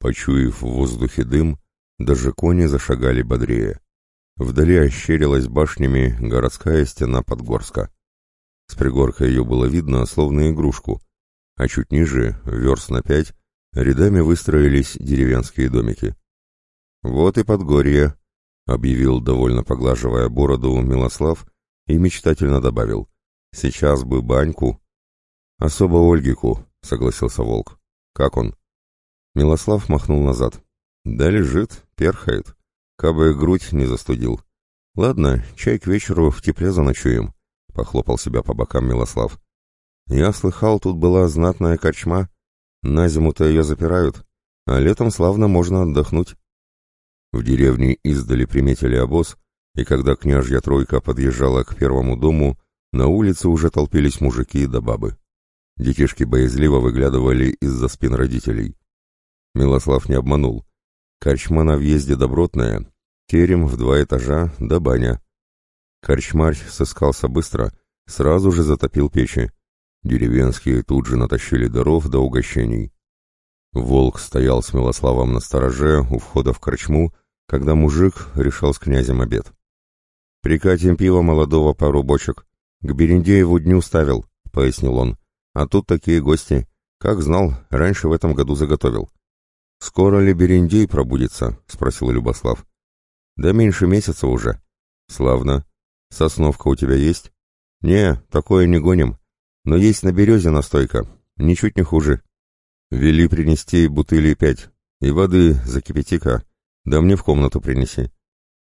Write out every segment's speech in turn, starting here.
Почуяв в воздухе дым, даже кони зашагали бодрее. Вдали ощерилась башнями городская стена Подгорска. С пригорка ее было видно, словно игрушку, а чуть ниже, верст на пять, рядами выстроились деревенские домики. «Вот и Подгорье», — объявил, довольно поглаживая бороду, Милослав и мечтательно добавил. «Сейчас бы баньку». «Особо Ольгику», — согласился Волк. «Как он?» Милослав махнул назад. «Да лежит, перхает. Кабы грудь не застудил. Ладно, чай к вечеру в тепле заночуем», — похлопал себя по бокам Милослав. «Я слыхал, тут была знатная корчма. На зиму-то ее запирают, а летом славно можно отдохнуть». В деревне издали приметили обоз, и когда княжья тройка подъезжала к первому дому, на улице уже толпились мужики да бабы. Детишки боязливо выглядывали из-за спин родителей. Милослав не обманул. Корчма на въезде добротная, терем в два этажа да баня. Корчмарь сыскался быстро, сразу же затопил печи. Деревенские тут же натащили даров до угощений. Волк стоял с Милославом на стороже у входа в корчму, когда мужик решал с князем обед. «Прикатим пива молодого пару бочек. К Берендееву дню ставил», — пояснил он. «А тут такие гости. Как знал, раньше в этом году заготовил». «Скоро ли Берендей пробудится?» — спросил Любослав. «Да меньше месяца уже». «Славно. Сосновка у тебя есть?» «Не, такое не гоним. Но есть на березе настойка. Ничуть не хуже. Вели принести бутыли пять. И воды закипяти-ка. Да мне в комнату принеси».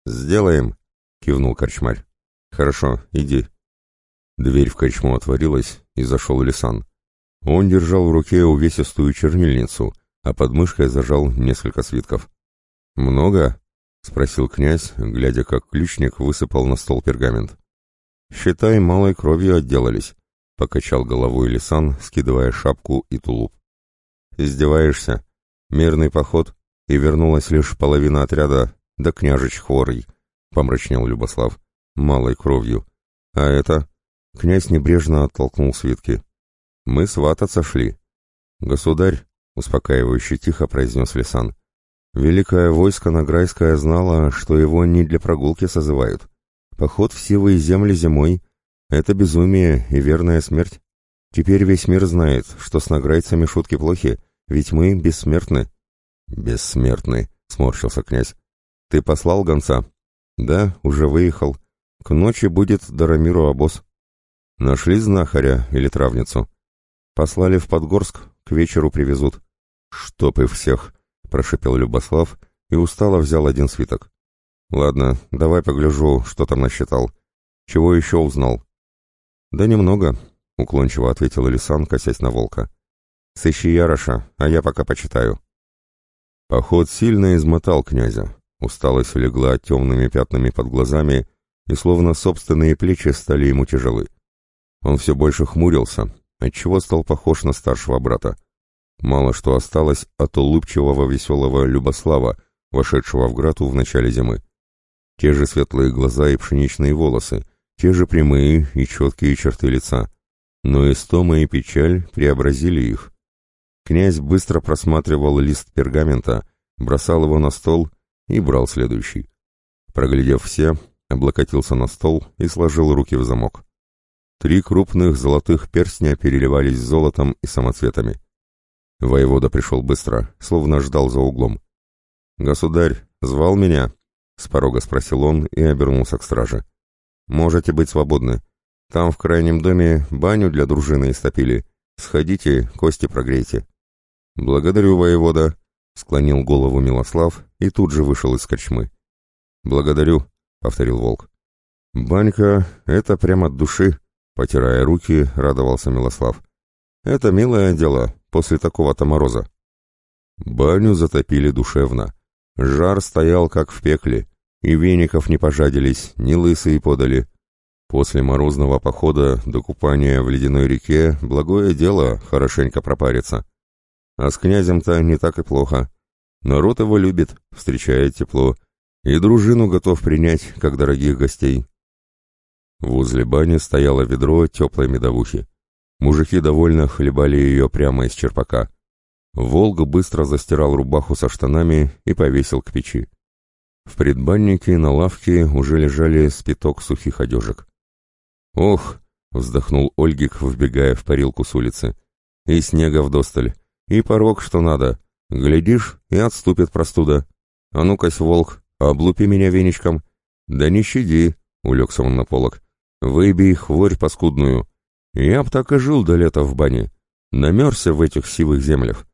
«Сделаем», — кивнул корчмарь. «Хорошо, иди». Дверь в корчму отворилась, и зашел Лисан. Он держал в руке увесистую чернильницу — а под мышкой зажал несколько свитков. «Много?» — спросил князь, глядя, как ключник высыпал на стол пергамент. «Считай, малой кровью отделались», — покачал головой Лисан, скидывая шапку и тулуп. «Издеваешься? Мирный поход, и вернулась лишь половина отряда, да княжич хворый», — помрачнел Любослав. «Малой кровью. А это...» — князь небрежно оттолкнул свитки. «Мы свататься шли. Государь, успокаивающе тихо произнес Лисан. Великое войско Награйское знало, что его не для прогулки созывают. Поход в сивые земли зимой — это безумие и верная смерть. Теперь весь мир знает, что с награйцами шутки плохи, ведь мы бессмертны. Бессмертны, сморщился князь. Ты послал гонца? Да, уже выехал. К ночи будет Дарамиру обоз. Нашли знахаря или травницу? Послали в Подгорск, к вечеру привезут. «Чтоб и всех!» — прошепел Любослав и устало взял один свиток. «Ладно, давай погляжу, что там насчитал. Чего еще узнал?» «Да немного», — уклончиво ответил Лисан, косясь на волка. «Сыщи Яроша, а я пока почитаю». Поход сильно измотал князя. Усталость легла темными пятнами под глазами, и словно собственные плечи стали ему тяжелы. Он все больше хмурился, отчего стал похож на старшего брата. Мало что осталось от улыбчивого веселого Любослава, вошедшего в Грату в начале зимы. Те же светлые глаза и пшеничные волосы, те же прямые и четкие черты лица. Но истома и печаль преобразили их. Князь быстро просматривал лист пергамента, бросал его на стол и брал следующий. Проглядев все, облокотился на стол и сложил руки в замок. Три крупных золотых перстня переливались золотом и самоцветами. Воевода пришел быстро, словно ждал за углом. «Государь, звал меня?» — с порога спросил он и обернулся к страже. «Можете быть свободны. Там в крайнем доме баню для дружины истопили. Сходите, кости прогрейте». «Благодарю, воевода», — склонил голову Милослав и тут же вышел из корчмы. «Благодарю», — повторил волк. «Банька — это прямо от души», — потирая руки, радовался Милослав. «Это милое дело, после такого-то мороза. Баню затопили душевно. Жар стоял как в пекле, и веников не пожадились, ни лысые подали. После морозного похода до купания в ледяной реке благое дело хорошенько пропариться. А с князем-то не так и плохо. Народ его любит, встречает тепло, и дружину готов принять, как дорогих гостей. Возле бани стояло ведро теплой медовухи. Мужики довольно хлебали ее прямо из черпака. Волга быстро застирал рубаху со штанами и повесил к печи. В предбаннике на лавке уже лежали спиток сухих одежек. «Ох!» — вздохнул Ольгик, вбегая в парилку с улицы. «И снега вдосталь, и порог, что надо. Глядишь, и отступит простуда. А ну-кась, волк, облупи меня веничком». «Да не щади!» — улегся он на полок. «Выбей хворь паскудную. Я б так и жил до лета в бане. Намерзся в этих сивых землях.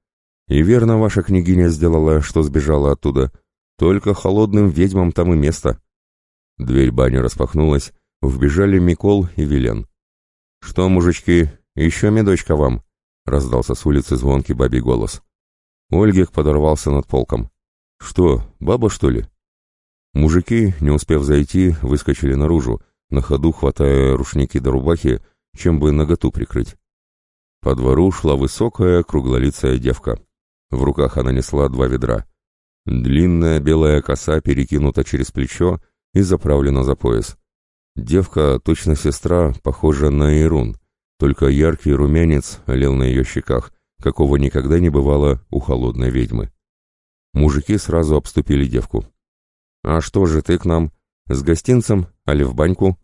И верно ваша княгиня сделала, что сбежала оттуда. Только холодным ведьмам там и место. Дверь бани распахнулась, вбежали Микол и Вилен. «Что, мужички, еще медочка вам?» — раздался с улицы звонкий бабий голос. Ольгих подорвался над полком. «Что, баба, что ли?» Мужики, не успев зайти, выскочили наружу, на ходу хватая рушники до рубахи, чем бы наготу прикрыть. По двору шла высокая, круглолицая девка. В руках она несла два ведра. Длинная белая коса перекинута через плечо и заправлена за пояс. Девка, точно сестра, похожа на Ирун, только яркий румянец олел на ее щеках, какого никогда не бывало у холодной ведьмы. Мужики сразу обступили девку. «А что же ты к нам? С гостинцем, али в баньку?»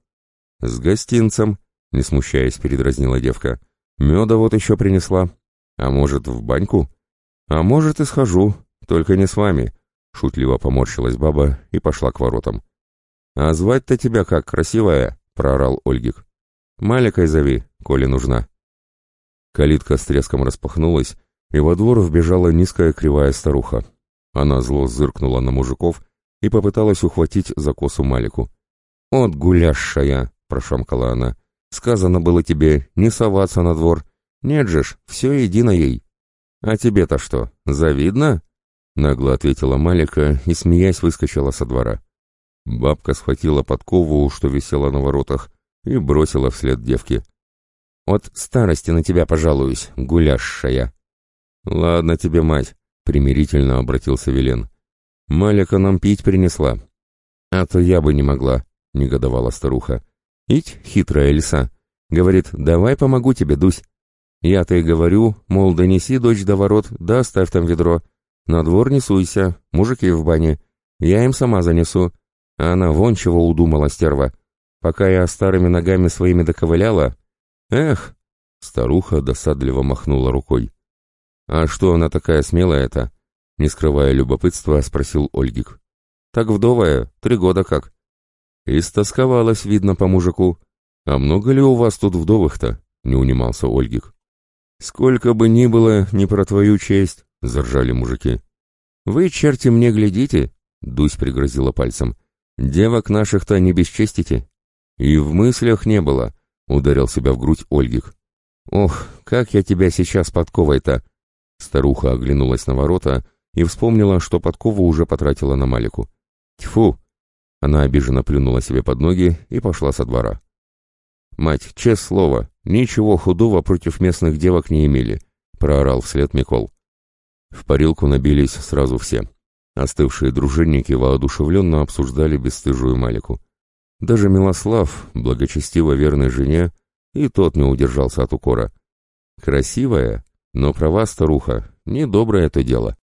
«С гостинцем», — не смущаясь, передразнила девка. Меда вот еще принесла. А может, в баньку? А может, и схожу, только не с вами. Шутливо поморщилась баба и пошла к воротам. А звать-то тебя как, красивая? Проорал Ольгик. Маликой зови, коли нужна. Калитка с треском распахнулась, и во двор вбежала низкая кривая старуха. Она зло зыркнула на мужиков и попыталась ухватить за косу Малику. «От гуляшая!» — прошамкала она. Сказано было тебе не соваться на двор. Нет же ж, все едино ей. А тебе-то что, завидно? Нагло ответила Малика и, смеясь, выскочила со двора. Бабка схватила подкову, что висела на воротах, и бросила вслед девке. «От старости на тебя пожалуюсь, гуляшая». «Ладно тебе, мать», — примирительно обратился Велен. «Малика нам пить принесла». «А то я бы не могла», — негодовала старуха. Ить, хитрая лиса. Говорит, давай помогу тебе, Дусь. Я-то и говорю, мол, донеси дочь до ворот, да оставь там ведро. На двор не суйся, мужики в бане. Я им сама занесу. А она вон чего удумала, стерва. Пока я старыми ногами своими доковыляла... Эх! Старуха досадливо махнула рукой. «А что она такая смелая-то?» Не скрывая любопытства, спросил Ольгик. «Так вдовая, три года как. «Истосковалась, видно, по мужику. А много ли у вас тут вдовых-то?» — не унимался Ольгик. «Сколько бы ни было, не про твою честь», — заржали мужики. «Вы, черти, мне глядите», — Дусь пригрозила пальцем. «Девок наших-то не бесчестите». «И в мыслях не было», — ударил себя в грудь Ольгик. «Ох, как я тебя сейчас подковой-то!» Старуха оглянулась на ворота и вспомнила, что подкову уже потратила на Малику. «Тьфу!» Она обиженно плюнула себе под ноги и пошла со двора. «Мать, честное слово, ничего худого против местных девок не имели», — проорал вслед Микол. В парилку набились сразу все. Остывшие дружинники воодушевленно обсуждали бесстыжую Малику. Даже Милослав, благочестиво верной жене, и тот не удержался от укора. «Красивая, но права старуха, недоброе это дело».